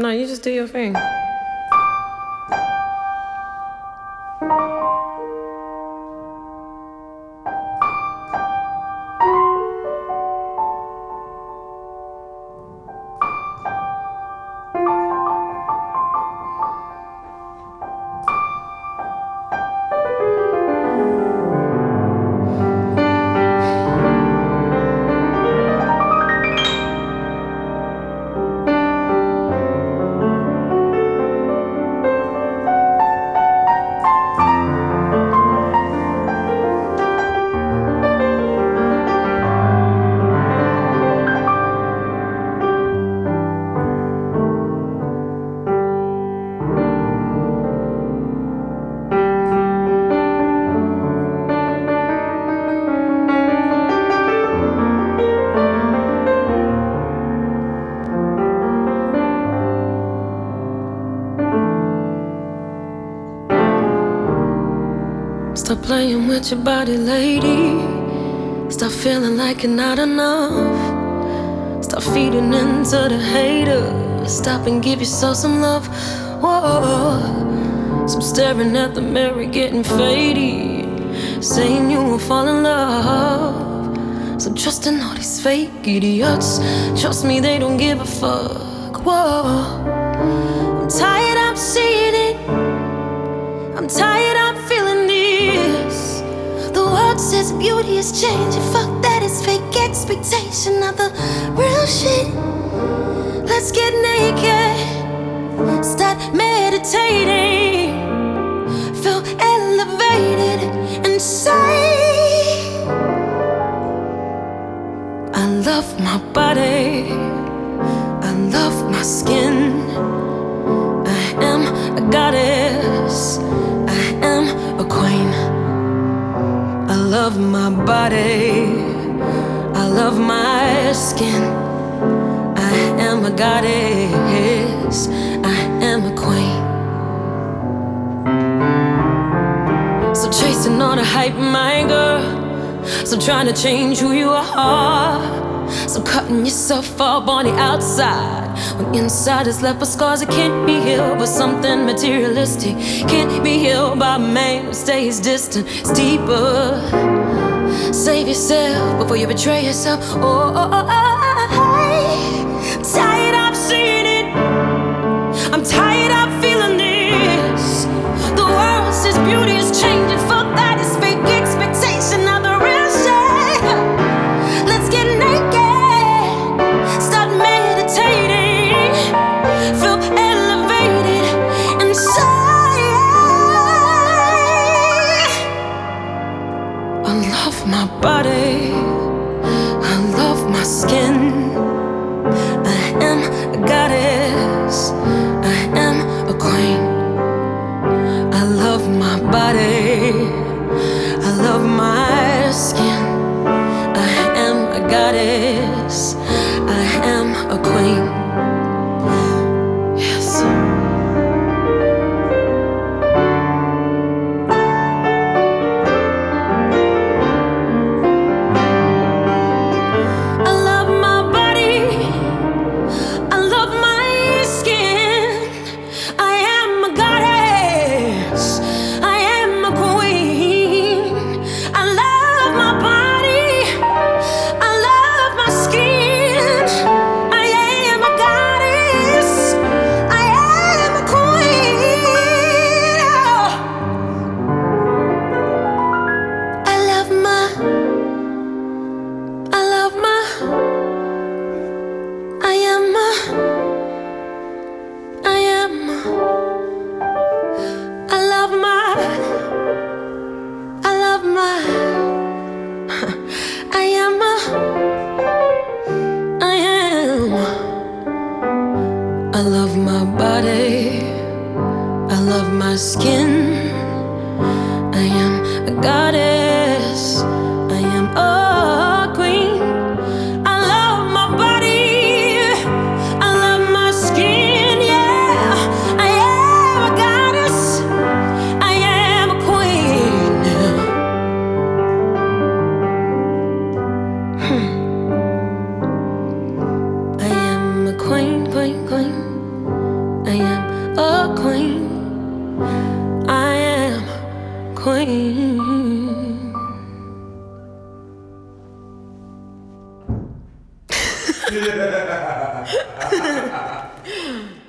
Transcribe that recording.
No, you just do your thing. Stop playing with your body, lady. Stop feeling like you're not enough. Stop feeding into the haters. Stop and give yourself some love. Whoa. Stop staring at the mirror, getting faded. Saying you won't fall in love. So trusting all these fake idiots. Trust me, they don't give a fuck. Whoa. I'm tired of seeing it. I'm tired beauty is changing. Fuck that, it's fake expectation of the real shit. Let's get naked. Start meditating. Feel elevated and say, I love my body. Body. I love my skin. I am a goddess. I am a queen. So chasing all the hype, my girl. So trying to change who you are. So cutting yourself up on the outside. When inside is left with scars, it can't be healed with something materialistic. Can't be healed by man who stays distant. It's deeper. Save yourself before you betray yourself. Oh, oh, oh, oh. I love my body. I love my skin. I am a goddess. queen, queen. I am a queen. I am queen. Yeah.